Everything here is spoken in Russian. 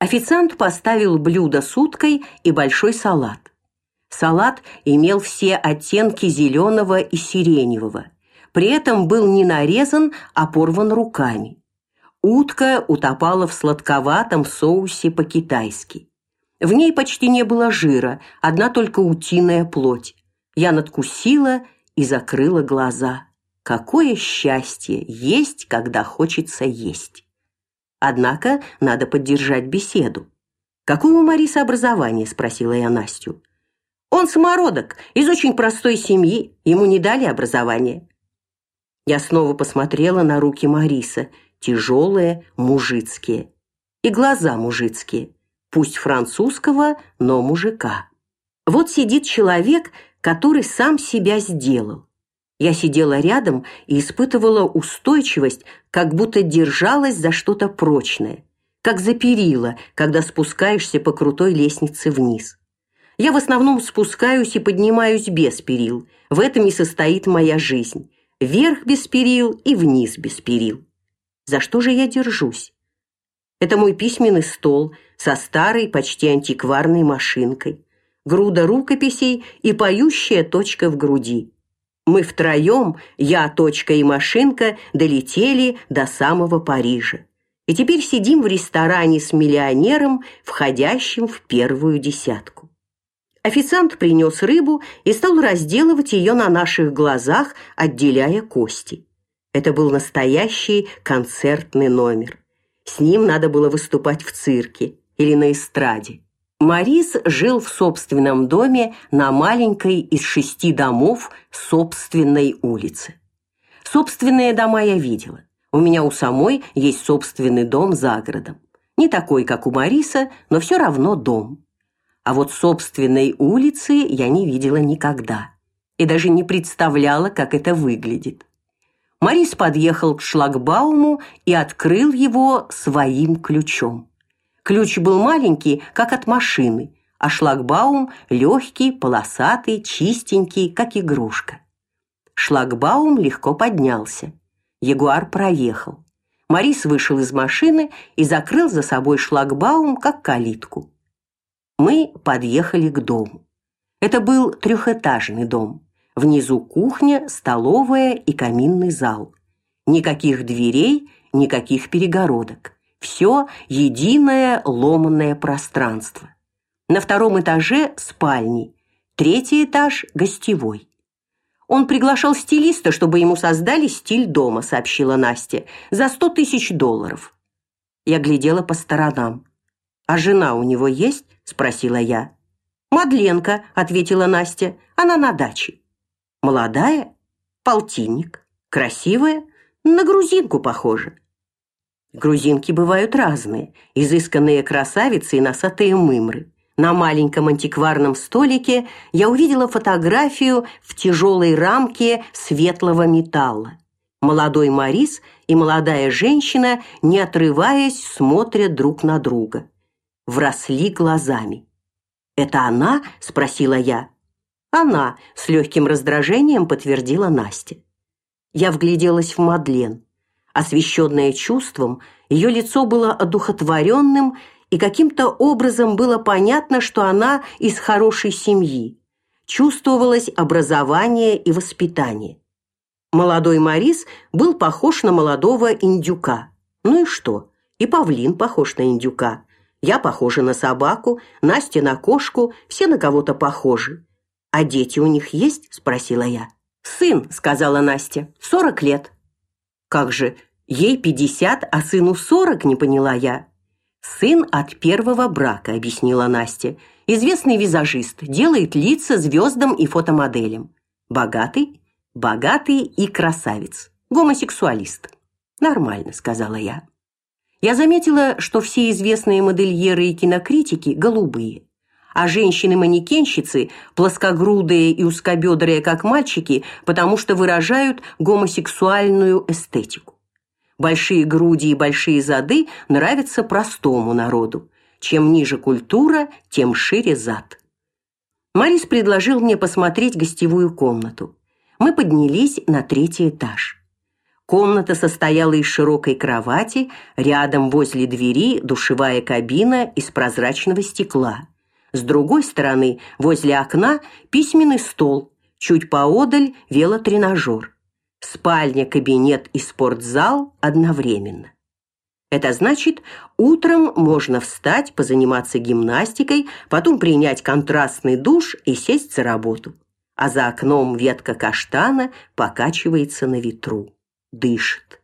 Официант поставил блюдо с уткой и большой салат. Салат имел все оттенки зеленого и сиреневого. При этом был не нарезан, а порван руками. Утка утопала в сладковатом соусе по-китайски. В ней почти не было жира, одна только утиная плоть. Я надкусила и закрыла глаза. Какое счастье есть, когда хочется есть. Однако надо поддержать беседу. Какое у Марисы образование, спросила я Настю. Он самородок, из очень простой семьи, ему не дали образование. Я снова посмотрела на руки Марисы, тяжелые, мужицкие, и глаза мужицкие, пусть французского, но мужика. Вот сидит человек, который сам себя сделал. Я сидела рядом и испытывала устойчивость, как будто держалась за что-то прочное, как за перила, когда спускаешься по крутой лестнице вниз. Я в основном спускаюсь и поднимаюсь без перил. В этом и состоит моя жизнь. Вверх без перил и вниз без перил. За что же я держусь? Это мой письменный стол со старой, почти антикварной машинкой, груда рукописей и поющая точка в груди. Мы втроем, я, точка и машинка, долетели до самого Парижа. И теперь сидим в ресторане с миллионером, входящим в первую десятку. Официант принес рыбу и стал разделывать ее на наших глазах, отделяя кости. Это был настоящий концертный номер. С ним надо было выступать в цирке или на эстраде. Марис жил в собственном доме на маленькой из шести домов собственной улице. Собственные дома я видела. У меня у самой есть собственный дом за городом. Не такой, как у Мариса, но все равно дом. А вот собственной улицы я не видела никогда и даже не представляла, как это выглядит. Марис подъехал к шлагбауму и открыл его своим ключом. Ключ был маленький, как от машины, а шлагбаум легкий, полосатый, чистенький, как игрушка. Шлагбаум легко поднялся. Ягуар проехал. Марис вышел из машины и закрыл за собой шлагбаум, как калитку. Мы подъехали к дому. Это был трехэтажный дом. Внизу кухня, столовая и каминный зал. Никаких дверей, никаких перегородок. Все единое ломанное пространство. На втором этаже спальни, третий этаж гостевой. Он приглашал стилиста, чтобы ему создали стиль дома, сообщила Настя, за сто тысяч долларов. Я глядела по сторонам. А жена у него есть? спросила я. Мадленка, ответила Настя. Она на даче. Молодая, полтинник, красивая, на грузинку похожа. Грузинки бывают разные: изысканные красавицы и носатые мымры. На маленьком антикварном столике я увидела фотографию в тяжелой рамке светлого металла. Молодой Марис и молодая женщина, не отрываясь, смотрят друг на друга. Вросли глазами. «Это она?» – спросила я. «Она», – с легким раздражением подтвердила Настя. Я вгляделась в Мадлен. Освещенное чувством, ее лицо было одухотворенным и каким-то образом было понятно, что она из хорошей семьи. Чувствовалось образование и воспитание. Молодой Марис был похож на молодого индюка. Ну и что? И павлин похож на индюка. Я похожа на собаку, Настя на кошку, все на кого-то похожи. А дети у них есть? спросила я. Сын, сказала Настя. Сорок лет. Как же, ей пятьдесят, а сыну сорок, не поняла я. Сын от первого брака, объяснила Настя. Известный визажист, делает лица звездам и фотомоделям. Богатый, богатый и красавец. Гомосексуалист. Нормально, сказала я. Я заметила, что все известные модельеры и кинокритики голубые, а женщины-манекенщицы плоскогрудые и узкобедрые, как мальчики, потому что выражают гомосексуальную эстетику. Большие груди и большие зады нравятся простому народу. Чем ниже культура, тем шире зад. Марис предложил мне посмотреть гостевую комнату. Мы поднялись на третий этаж. Комната состояла из широкой кровати, рядом возле двери душевая кабина из прозрачного стекла. С другой стороны, возле окна, письменный стол, чуть поодаль велотренажер. Спальня, кабинет и спортзал одновременно. Это значит, утром можно встать, позаниматься гимнастикой, потом принять контрастный душ и сесть за работу. А за окном ветка каштана покачивается на ветру дышит.